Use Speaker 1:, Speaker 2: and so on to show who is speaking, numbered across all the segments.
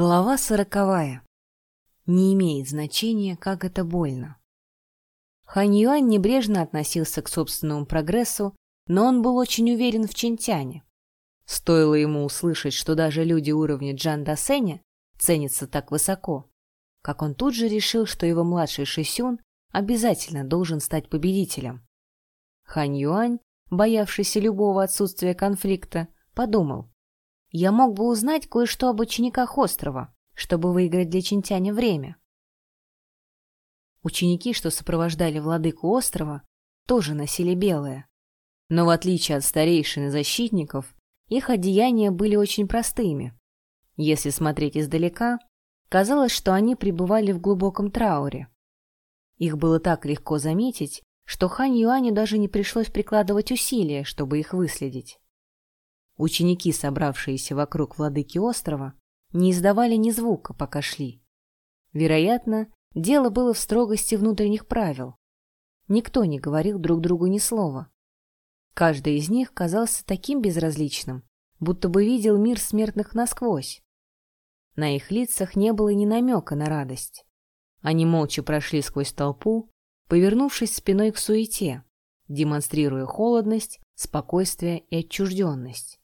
Speaker 1: Глава сороковая. Не имеет значения, как это больно. Хань Юань небрежно относился к собственному прогрессу, но он был очень уверен в Чинтяне. Стоило ему услышать, что даже люди уровня Джан Дасеня ценятся так высоко, как он тут же решил, что его младший Шисюн обязательно должен стать победителем. Хань Юань, боявшийся любого отсутствия конфликта, подумал, я мог бы узнать кое-что об учениках острова, чтобы выиграть для Чинтяня время. Ученики, что сопровождали владыку острова, тоже носили белое. Но в отличие от старейшин и защитников, их одеяния были очень простыми. Если смотреть издалека, казалось, что они пребывали в глубоком трауре. Их было так легко заметить, что Хань Юаню даже не пришлось прикладывать усилия, чтобы их выследить. Ученики, собравшиеся вокруг владыки острова, не издавали ни звука, пока шли. Вероятно, дело было в строгости внутренних правил. Никто не говорил друг другу ни слова. Каждый из них казался таким безразличным, будто бы видел мир смертных насквозь. На их лицах не было ни намека на радость. Они молча прошли сквозь толпу, повернувшись спиной к суете, демонстрируя холодность, спокойствие и отчужденность.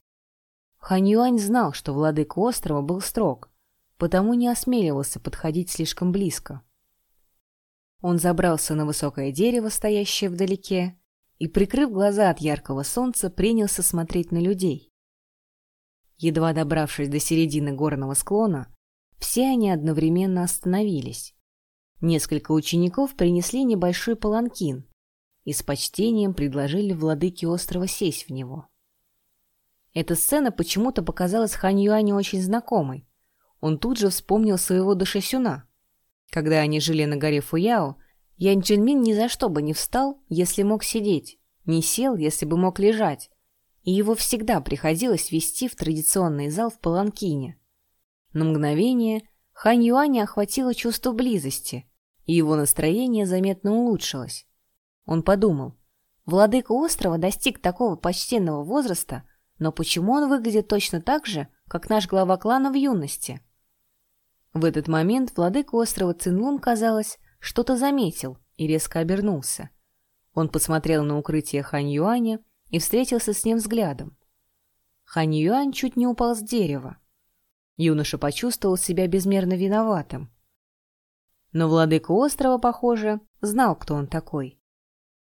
Speaker 1: Хань Юань знал, что владыка острова был строг, потому не осмеливался подходить слишком близко. Он забрался на высокое дерево, стоящее вдалеке, и, прикрыв глаза от яркого солнца, принялся смотреть на людей. Едва добравшись до середины горного склона, все они одновременно остановились. Несколько учеников принесли небольшой паланкин и с почтением предложили владыке острова сесть в него. Эта сцена почему-то показалась Хань Юаню очень знакомой. Он тут же вспомнил своего Дашисюна. Когда они жили на горе Фуяо, Ян Джинмин ни за что бы не встал, если мог сидеть, не сел, если бы мог лежать, и его всегда приходилось вести в традиционный зал в Паланкине. На мгновение Хань Юаня охватило чувство близости, и его настроение заметно улучшилось. Он подумал, владыка острова достиг такого почтенного возраста, но почему он выглядит точно так же, как наш глава клана в юности? В этот момент владыка острова Цинлун, казалось, что-то заметил и резко обернулся. Он посмотрел на укрытие Хань Юаня и встретился с ним взглядом. Хань Юань чуть не упал с дерева. Юноша почувствовал себя безмерно виноватым. Но владыка острова, похоже, знал, кто он такой.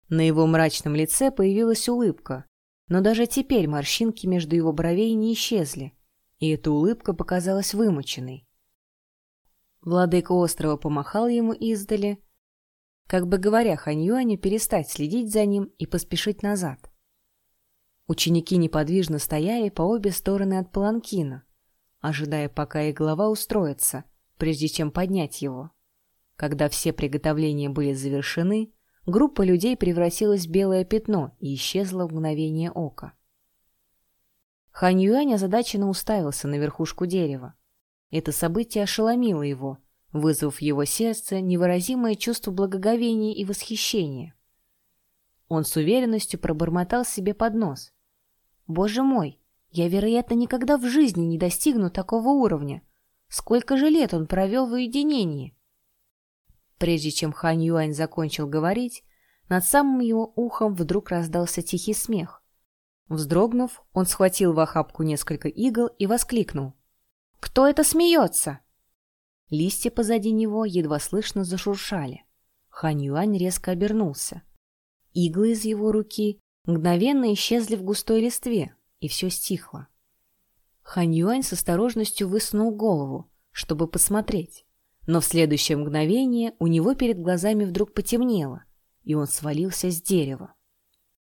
Speaker 1: На его мрачном лице появилась улыбка, но даже теперь морщинки между его бровей не исчезли, и эта улыбка показалась вымученной. Владыка острова помахал ему издали, как бы говоря Ханьюаню перестать следить за ним и поспешить назад. Ученики неподвижно стояли по обе стороны от паланкина, ожидая, пока их глава устроится, прежде чем поднять его. Когда все приготовления были завершены, группа людей превратилась в белое пятно и исчезла в мгновение ока. Хань Юань озадаченно уставился на верхушку дерева. Это событие ошеломило его, вызвав в его сердце невыразимое чувство благоговения и восхищения. Он с уверенностью пробормотал себе под нос. «Боже мой, я, вероятно, никогда в жизни не достигну такого уровня. Сколько же лет он провел в уединении?» Прежде чем Хань Юань закончил говорить, над самым его ухом вдруг раздался тихий смех. Вздрогнув, он схватил в охапку несколько игл и воскликнул. «Кто это смеется?» Листья позади него едва слышно зашуршали. Хань Юань резко обернулся. Иглы из его руки мгновенно исчезли в густой листве, и все стихло. Хань Юань с осторожностью высунул голову, чтобы посмотреть но в следующее мгновение у него перед глазами вдруг потемнело, и он свалился с дерева.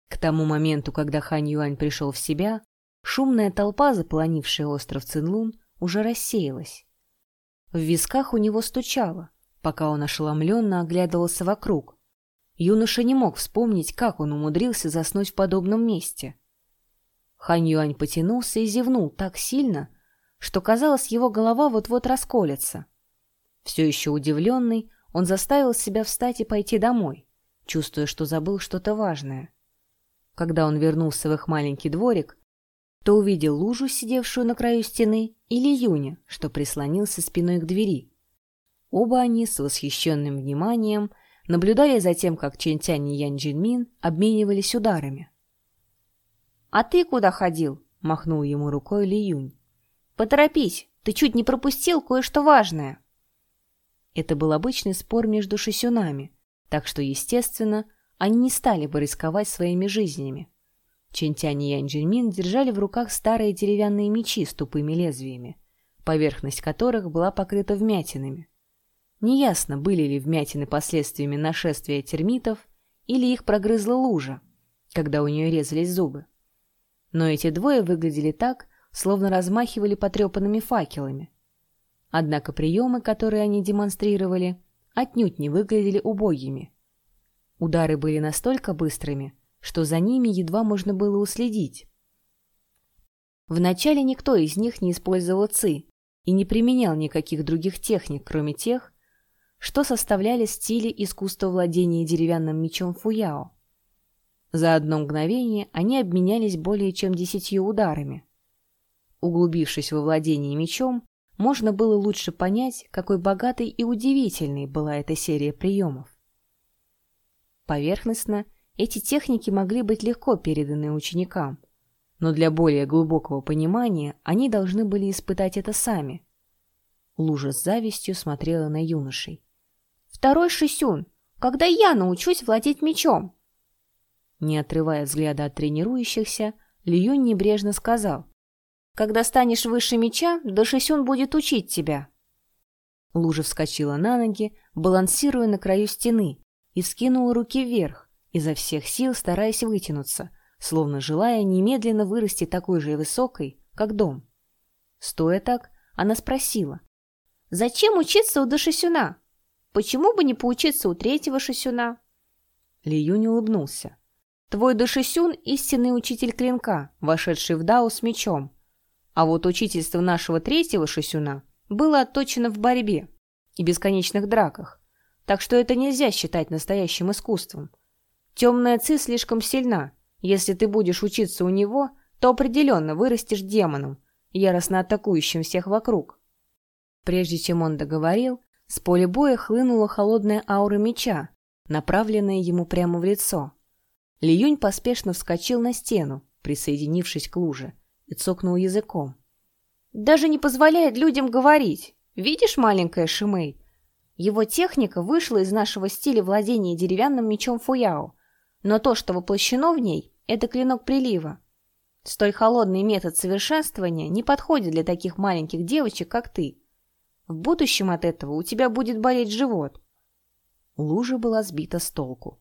Speaker 1: К тому моменту, когда Хань Юань пришел в себя, шумная толпа, заполонившая остров Цинлун, уже рассеялась. В висках у него стучало, пока он ошеломленно оглядывался вокруг. Юноша не мог вспомнить, как он умудрился заснуть в подобном месте. Хань Юань потянулся и зевнул так сильно, что казалось, его голова вот-вот расколется. Все еще удивленный, он заставил себя встать и пойти домой, чувствуя, что забыл что-то важное. Когда он вернулся в их маленький дворик, то увидел лужу, сидевшую на краю стены, или Юня, что прислонился спиной к двери. Оба они с восхищенным вниманием наблюдали за тем, как Чентянь и Ян Джинмин обменивались ударами.
Speaker 2: «А ты куда ходил?» — махнул ему рукой Ли Юнь. «Поторопись, ты чуть не пропустил кое-что важное».
Speaker 1: Это был обычный спор между шисюнами, так что, естественно, они не стали бы рисковать своими жизнями. Чентянь и Янь держали в руках старые деревянные мечи с тупыми лезвиями, поверхность которых была покрыта вмятинами. Неясно, были ли вмятины последствиями нашествия термитов или их прогрызла лужа, когда у нее резались зубы. Но эти двое выглядели так, словно размахивали потрепанными факелами. Однако приемы, которые они демонстрировали, отнюдь не выглядели убогими. Удары были настолько быстрыми, что за ними едва можно было уследить. Вначале никто из них не использовал ци и не применял никаких других техник, кроме тех, что составляли стили искусства владения деревянным мечом фуяо. За одно мгновение они обменялись более чем десятью ударами. Углубившись во владение мечом, можно было лучше понять, какой богатой и удивительной была эта серия приемов. Поверхностно эти техники могли быть легко переданы ученикам, но для более глубокого понимания они должны были испытать это сами. Лужа с завистью смотрела на юношей.
Speaker 2: «Второй Шисюн, когда я научусь владеть мечом?»
Speaker 1: Не отрывая взгляда от тренирующихся, Льюнь небрежно сказал.
Speaker 2: «Когда станешь выше меча, Дашисюн будет учить тебя».
Speaker 1: Лужа вскочила на ноги, балансируя на краю стены, и вскинула руки вверх, изо всех сил стараясь вытянуться, словно желая немедленно вырасти такой же высокой, как дом. Стоя так, она спросила.
Speaker 2: «Зачем учиться у Дашисюна? Почему бы не поучиться у третьего Шисюна?»
Speaker 1: Ли Юнь улыбнулся.
Speaker 2: Твой Дашисюн — истинный учитель клинка, вошедший в Дао с мечом. А вот учительство нашего третьего Шисюна было отточено в борьбе и бесконечных драках, так что это нельзя считать настоящим искусством. Темная ци слишком сильна. Если ты будешь учиться у него, то определенно вырастешь демоном, яростно атакующим всех вокруг.
Speaker 1: Прежде чем он договорил, с поля боя хлынула холодная аура меча, направленная ему прямо в лицо. Лиюнь поспешно вскочил на стену, присоединившись к луже, и цокнул языком.
Speaker 2: «Даже не позволяет людям говорить. Видишь, маленькая Шимэй? Его техника вышла из нашего стиля владения деревянным мечом Фуяо, но то, что воплощено в ней, это клинок прилива. Столь холодный метод совершенствования не подходит для таких маленьких девочек, как ты. В будущем от этого у тебя будет болеть живот».
Speaker 1: Лужа была сбита с толку.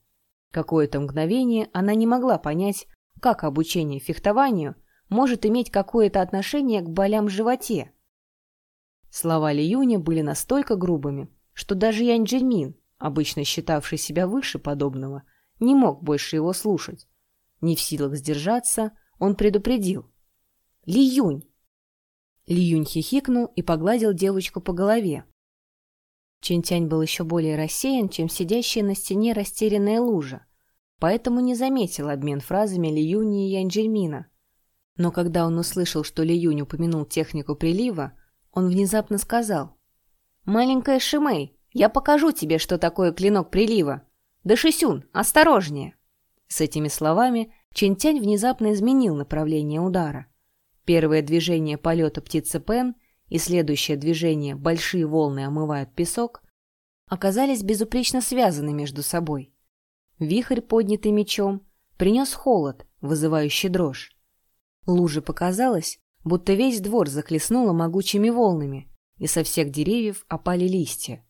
Speaker 1: Какое-то мгновение она не могла понять, как обучение фехтованию может иметь какое-то отношение к болям в животе. Слова Лиюня были настолько грубыми, что даже Янь Джельмин, обычно считавший себя выше подобного, не мог больше его слушать. Не в силах сдержаться, он предупредил. «Лиюнь!» Лиюнь хихикнул и погладил девочку по голове. Чинтянь был еще более рассеян, чем сидящая на стене растерянная лужа, поэтому не заметил обмен фразами Ли Юни и Янь Но когда он услышал, что Ли Юнь упомянул технику прилива, он внезапно сказал. «Маленькая Шимэй, я покажу тебе, что такое клинок прилива. Да Шисюн, осторожнее!» С этими словами Чинтянь внезапно изменил направление удара. Первое движение полета птицы Пен — и следующее движение «большие волны омывают песок» оказались безупречно связаны между собой. Вихрь, поднятый мечом, принес холод, вызывающий дрожь. Луже показалось, будто весь двор захлестнуло могучими волнами, и со всех деревьев опали листья.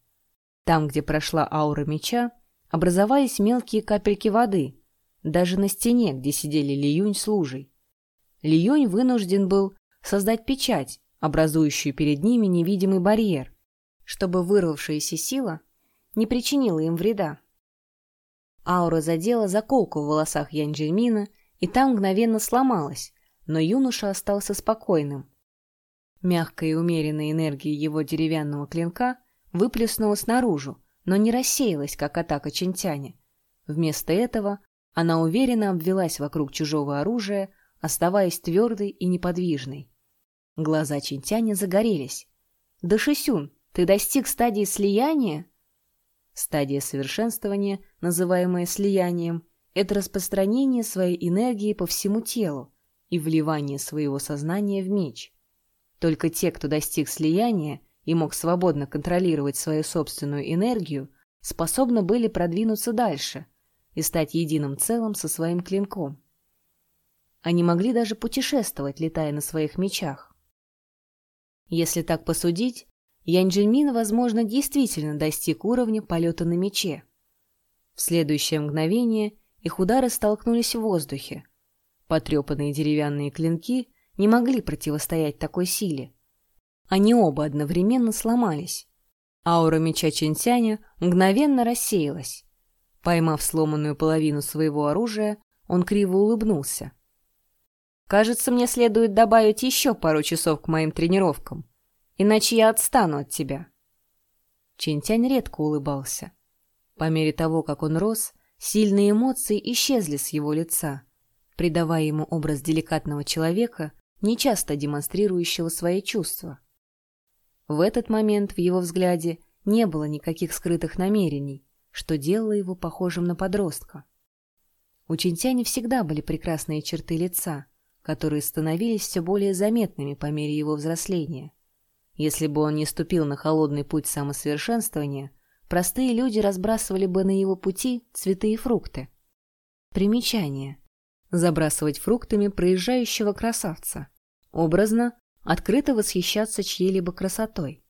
Speaker 1: Там, где прошла аура меча, образовались мелкие капельки воды, даже на стене, где сидели Лиюнь с лужей. Лиюнь вынужден был создать печать, образующую перед ними невидимый барьер, чтобы вырвавшаяся сила не причинила им вреда. Аура задела заколку в волосах Янджельмина, и там мгновенно сломалась, но юноша остался спокойным. Мягкая и умеренная энергия его деревянного клинка выплеснулась наружу, но не рассеялась, как атака Чентяня. Вместо этого она уверенно обвелась вокруг чужого оружия, оставаясь твердой и неподвижной. Глаза Чинтяня загорелись. «Да, Шисюн, ты достиг стадии слияния?» Стадия совершенствования, называемая слиянием, это распространение своей энергии по всему телу и вливание своего сознания в меч. Только те, кто достиг слияния и мог свободно контролировать свою собственную энергию, способны были продвинуться дальше и стать единым целым со своим клинком. Они могли даже путешествовать, летая на своих мечах. Если так посудить, Янь Джинмин, возможно, действительно достиг уровня полета на мече. В следующее мгновение их удары столкнулись в воздухе. Потрепанные деревянные клинки не могли противостоять такой силе. Они оба одновременно сломались. Аура меча Чентяня мгновенно рассеялась. Поймав сломанную половину своего оружия, он криво улыбнулся. Кажется, мне следует добавить еще пару часов к моим тренировкам, иначе я отстану от тебя. Чинтянь редко улыбался. По мере того, как он рос, сильные эмоции исчезли с его лица, придавая ему образ деликатного человека, нечасто демонстрирующего свои чувства. В этот момент в его взгляде не было никаких скрытых намерений, что делало его похожим на подростка. У Чинтяня всегда были прекрасные черты лица — которые становились все более заметными по мере его взросления. Если бы он не ступил на холодный путь самосовершенствования, простые люди разбрасывали бы на его пути цветы и фрукты. Примечание. Забрасывать фруктами проезжающего красавца. Образно, открыто восхищаться чьей-либо красотой.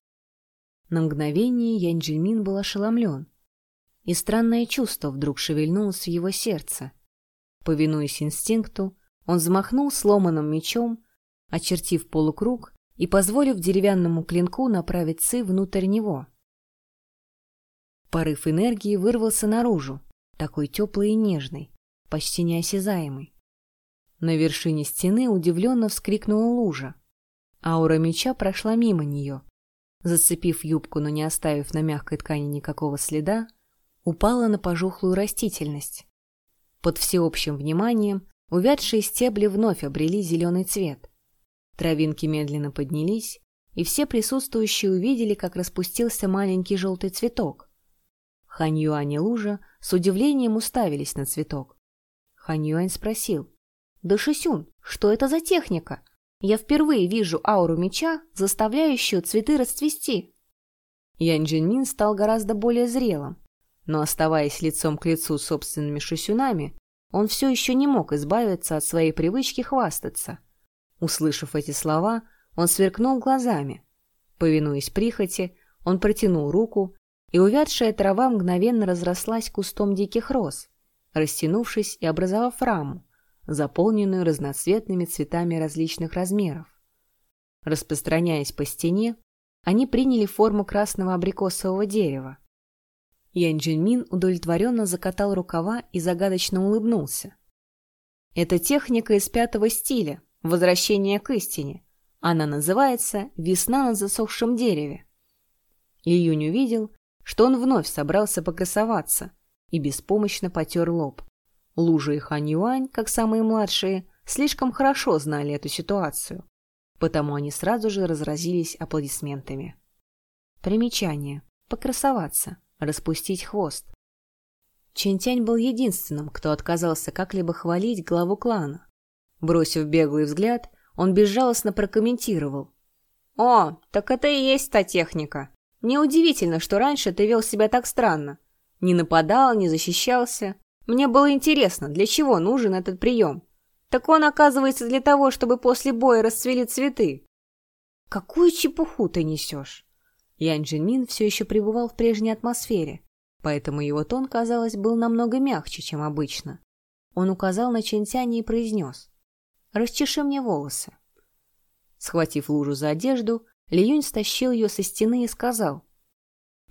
Speaker 1: На мгновение Янь Джимин был ошеломлен, и странное чувство вдруг шевельнулось в его сердце. Повинуясь инстинкту, он взмахнул сломанным мечом, очертив полукруг и позволив деревянному клинку направить Ци внутрь него. Порыв энергии вырвался наружу, такой теплый и нежный, почти неосязаемый. На вершине стены удивленно вскрикнула лужа. Аура меча прошла мимо нее. Зацепив юбку, но не оставив на мягкой ткани никакого следа, упала на пожухлую растительность. Под всеобщим вниманием Увядшие стебли вновь обрели зеленый цвет. Травинки медленно поднялись, и все присутствующие увидели, как распустился маленький желтый цветок. Хань Юань и Лужа с удивлением уставились на цветок. Хань Юань спросил, «Да, Шисюн, что это за техника? Я впервые вижу ауру меча, заставляющую цветы расцвести». Янь Джинмин стал гораздо более зрелым, но, оставаясь лицом к лицу с собственными шисюнами, он все еще не мог избавиться от своей привычки хвастаться. Услышав эти слова, он сверкнул глазами. Повинуясь прихоти, он протянул руку, и увядшая трава мгновенно разрослась кустом диких роз, растянувшись и образовав раму, заполненную разноцветными цветами различных размеров. Распространяясь по стене, они приняли форму красного абрикосового дерева. Ян Джинмин удовлетворенно закатал рукава и загадочно улыбнулся. Это техника из пятого стиля, возвращение к истине. Она называется «Весна на засохшем дереве». Июнь увидел, что он вновь собрался покрасоваться и беспомощно потер лоб. Лужа и Хан Юань, как самые младшие, слишком хорошо знали эту ситуацию, потому они сразу же разразились аплодисментами. Примечание. Покрасоваться распустить хвост. Чинтянь был единственным, кто отказался как-либо хвалить главу клана. Бросив беглый взгляд, он безжалостно прокомментировал. «О, так это и есть та техника. Неудивительно, что раньше ты вел себя так странно. Не нападал, не защищался. Мне было интересно, для чего нужен этот прием. Так он, оказывается, для того, чтобы после боя расцвели цветы». «Какую чепуху ты несешь?» Ян Джинмин все еще пребывал в прежней атмосфере, поэтому его тон, казалось, был намного мягче, чем обычно. Он указал на Чентяне и произнес «Расчеши мне волосы». Схватив лужу за одежду, Лиюнь стащил ее со стены и сказал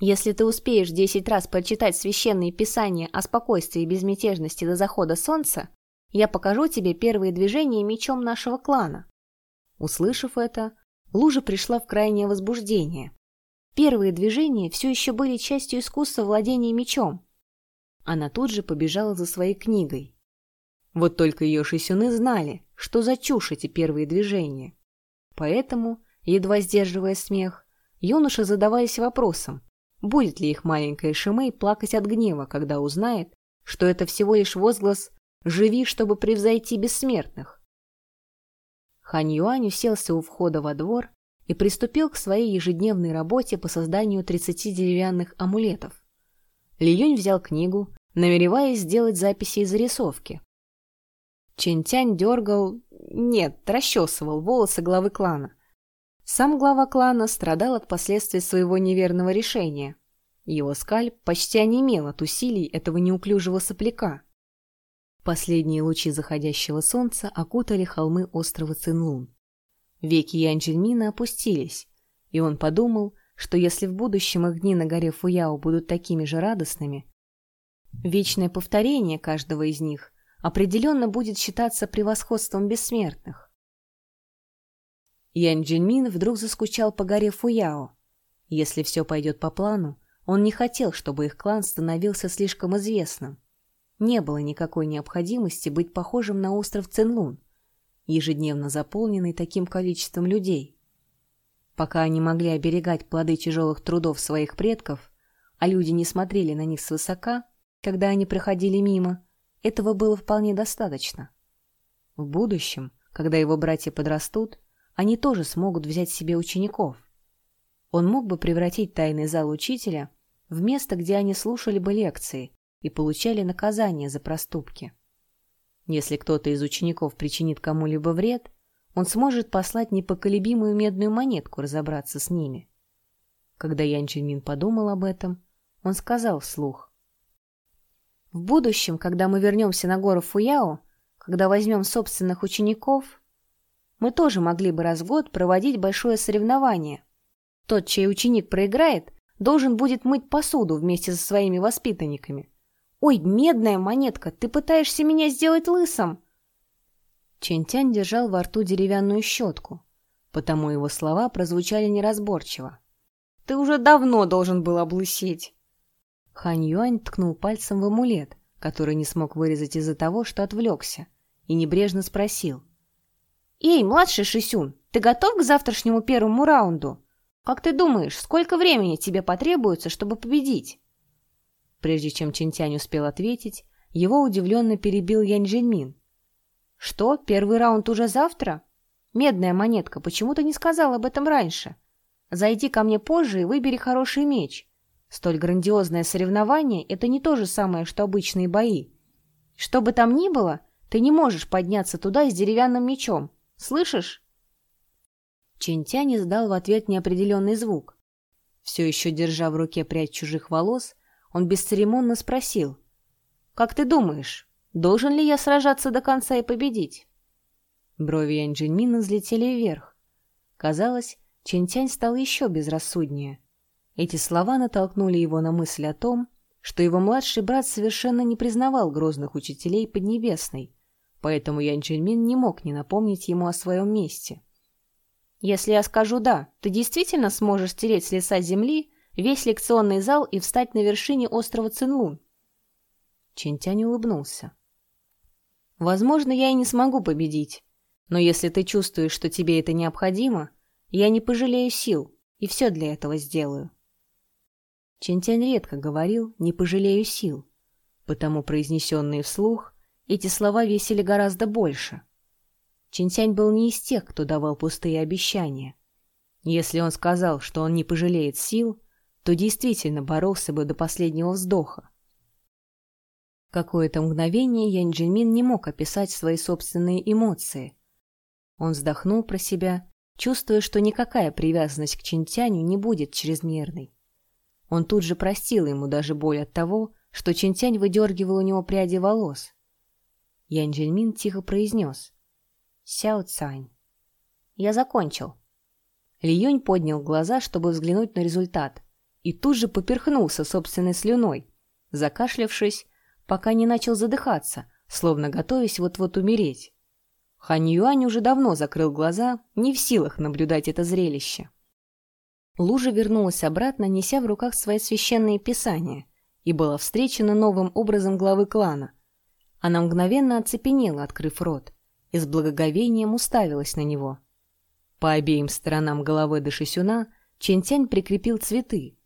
Speaker 1: «Если ты успеешь десять раз прочитать священные писания о спокойствии и безмятежности до захода солнца, я покажу тебе первые движения мечом нашего клана». Услышав это, лужа пришла в крайнее возбуждение. Первые движения все еще были частью искусства владения мечом. Она тут же побежала за своей книгой. Вот только ее шисюны знали, что за чушь эти первые движения. Поэтому, едва сдерживая смех, юноши задавались вопросом, будет ли их маленькая Шимей плакать от гнева, когда узнает, что это всего лишь возглас «Живи, чтобы превзойти бессмертных». Хань Юань уселся у входа во двор и приступил к своей ежедневной работе по созданию 30 деревянных амулетов. Ли Юнь взял книгу, намереваясь сделать записи и зарисовки. Чентянь дергал, нет, расчесывал волосы главы клана. Сам глава клана страдал от последствий своего неверного решения. Его скальп почти онемел от усилий этого неуклюжего сопляка. Последние лучи заходящего солнца окутали холмы острова Цинлун. Веки Янджельмина опустились, и он подумал, что если в будущем их дни на горе Фуяо будут такими же радостными, вечное повторение каждого из них определенно будет считаться превосходством бессмертных. Ян Джинмин вдруг заскучал по горе Фуяо. Если все пойдет по плану, он не хотел, чтобы их клан становился слишком известным. Не было никакой необходимости быть похожим на остров Цинлун, ежедневно заполненный таким количеством людей. Пока они могли оберегать плоды тяжелых трудов своих предков, а люди не смотрели на них свысока, когда они проходили мимо, этого было вполне достаточно. В будущем, когда его братья подрастут, они тоже смогут взять себе учеников. Он мог бы превратить тайный зал учителя в место, где они слушали бы лекции и получали наказание за проступки. Если кто-то из учеников причинит кому-либо вред, он сможет послать непоколебимую медную монетку разобраться с ними. Когда Ян Чинмин подумал об этом, он сказал вслух. В будущем, когда мы вернемся на гору Фуяо, когда возьмем собственных учеников, мы тоже могли бы раз в год проводить большое соревнование. Тот, чей ученик проиграет, должен будет мыть посуду вместе со своими воспитанниками. «Ой, медная монетка, ты пытаешься меня сделать лысым!» Чентянь держал во рту деревянную щетку, потому его слова прозвучали неразборчиво. «Ты уже давно должен был облысеть!» Хань Юань ткнул пальцем в амулет, который не смог вырезать из-за того, что отвлекся, и небрежно спросил. «Эй, младший Шисюн, ты готов к завтрашнему первому раунду? Как ты думаешь, сколько времени тебе потребуется, чтобы победить?» Прежде чем Чинтянь успел ответить, его удивленно перебил Янь Жиньмин. «Что, первый раунд уже завтра? Медная монетка, почему ты не сказал об этом раньше? Зайди ко мне позже и выбери хороший меч. Столь грандиозное соревнование — это не то же самое, что обычные бои. Что бы там ни было, ты не можешь подняться туда с деревянным мечом. Слышишь?» Чинтянь издал в ответ неопределенный звук. Все еще держа в руке прядь чужих волос, он бесцеремонно спросил. «Как ты думаешь, должен ли я сражаться до конца и победить?» Брови Янь Джиньмина взлетели вверх. Казалось, Чинтянь стал еще безрассуднее. Эти слова натолкнули его на мысль о том, что его младший брат совершенно не признавал грозных учителей Поднебесной, поэтому Ян Чжельмин не мог не напомнить ему о своем месте. «Если я скажу «да», ты действительно сможешь стереть с лица земли весь лекционный зал и встать на вершине острова Цинлун?» Чинтянь улыбнулся. «Возможно, я и не смогу победить, но если ты чувствуешь, что тебе это необходимо, я не пожалею сил и все для этого сделаю». Чентянь редко говорил «не пожалею сил», потому произнесенные вслух эти слова весили гораздо больше. Чинтянь был не из тех, кто давал пустые обещания. Если он сказал, что он не пожалеет сил, то действительно боролся бы до последнего вздоха. Какое-то мгновение Янь Джинмин не мог описать свои собственные эмоции. Он вздохнул про себя, чувствуя, что никакая привязанность к Чинтяню не будет чрезмерной. Он тут же простил ему даже боль от того, что Чинтянь выдергивал у него пряди волос. Ян Джельмин тихо произнес. «Сяо Цань». «Я закончил». Ли Юнь поднял глаза, чтобы взглянуть на результат, и тут же поперхнулся собственной слюной, закашлявшись, пока не начал задыхаться, словно готовясь вот-вот умереть. Хань Юань уже давно закрыл глаза, не в силах наблюдать это зрелище. Лужа вернулась обратно, неся в руках свои священные писания, и была встречена новым образом главы клана. Она мгновенно оцепенела, открыв рот, и с благоговением уставилась на него. По обеим сторонам головы Дашисюна Чентянь прикрепил цветы.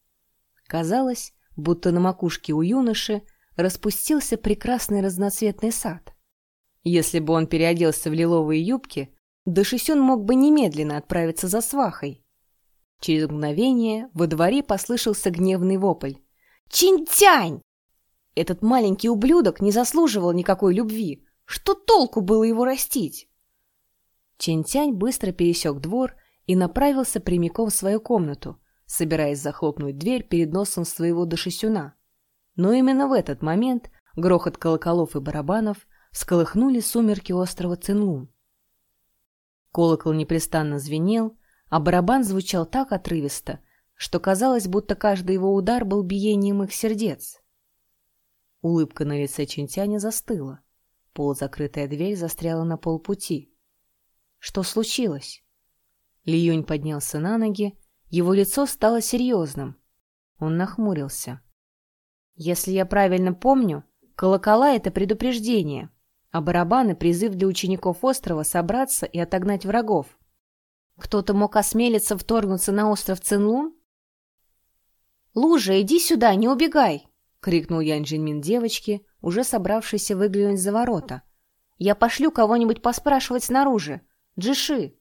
Speaker 1: Казалось, будто на макушке у юноши распустился прекрасный разноцветный сад. Если бы он переоделся в лиловые юбки, Дашисюн мог бы немедленно отправиться за свахой. Через мгновение во дворе послышался гневный вопль. «Чинтянь!» Этот маленький ублюдок не заслуживал никакой любви. Что толку было его растить? Чинтянь быстро пересек двор и направился прямиком в свою комнату, собираясь захлопнуть дверь перед носом своего дошисюна. Но именно в этот момент грохот колоколов и барабанов сколыхнули сумерки острова Цинлун. Колокол непрестанно звенел, а барабан звучал так отрывисто, что казалось, будто каждый его удар был биением их сердец. Улыбка на лице Чинтяня застыла. Полузакрытая дверь застряла на полпути. Что случилось? Ли Юнь поднялся на ноги, его лицо стало серьезным. Он нахмурился. Если я правильно помню, колокола — это предупреждение, а барабаны — призыв для учеников острова собраться и отогнать врагов. Кто-то мог осмелиться вторгнуться на остров Цинлун? «Лужа, иди сюда, не убегай!» — крикнул Ян Джинмин девочке, уже собравшейся выглянуть за ворота. «Я пошлю кого-нибудь поспрашивать снаружи. Джиши!»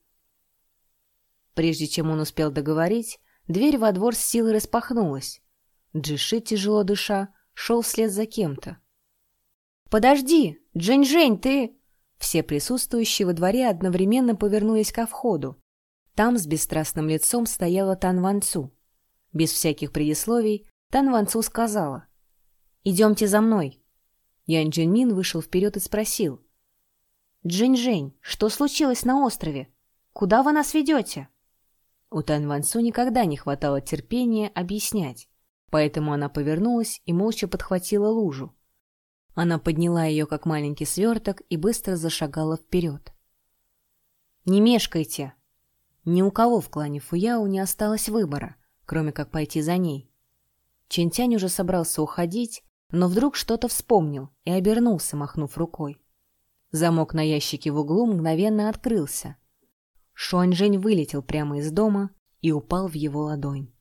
Speaker 1: Прежде чем он успел договорить, дверь во двор с силой распахнулась. Джиши, тяжело дыша, шел вслед за кем-то. «Подожди! Джень-Жень, ты...» Все присутствующие во дворе одновременно повернулись ко входу. Там с бесстрастным лицом стояла Тан Ван Цу. Без всяких предисловий Тан Ван Цу сказала. «Идемте за мной». Ян Джинмин вышел вперед и спросил. «Джинь-Жень, что случилось на острове? Куда вы нас ведете?» У Тан Вансу никогда не хватало терпения объяснять, поэтому она повернулась и молча подхватила лужу. Она подняла ее, как маленький сверток, и быстро зашагала вперед. «Не мешкайте!» Ни у кого в клане Фуяо не осталось выбора, кроме как пойти за ней. Чинтянь уже собрался уходить, но вдруг что-то вспомнил и обернулся, махнув рукой. Замок на ящике в углу мгновенно открылся. Шуаньжэнь вылетел прямо из дома и упал в его ладонь.